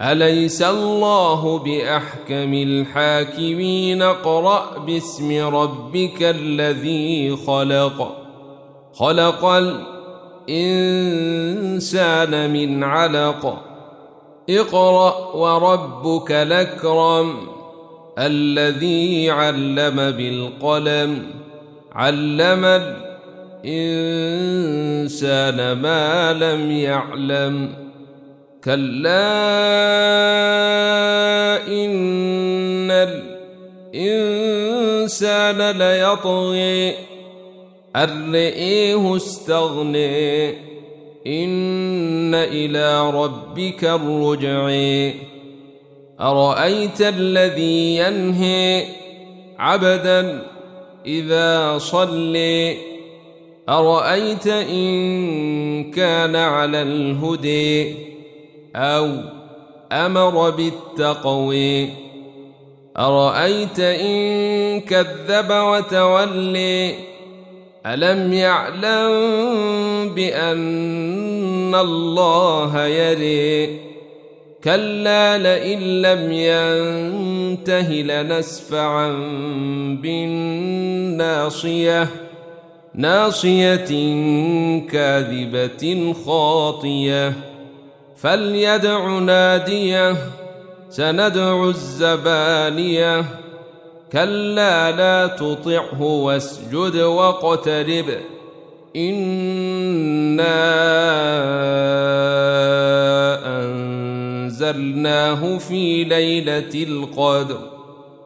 أليس الله بأحكم الحاكمين؟ اقرأ باسم ربك الذي خلق. خلق الإنسان من علق. اقرأ وربك الأكرم الذي علم بالقلم. علم الإنسان ما لم يعلم. كلا إن الإنسان ليطغي أن رئيه استغني إن إلى ربك الرجع أرأيت الذي ينهي عبدا إذا صلي أرأيت إن كان على الهدي أو أمر بالتقوي أرأيت إن كذب وتولي ألم يعلم بأن الله يري كلا لئن لم ينته لنسفعا بالناصية. ناصية كاذبة خاطية. فليدع ناديه سندع الزبانيه كلا لا تطعه واسجد واقترب انا انزلناه في ليله القدر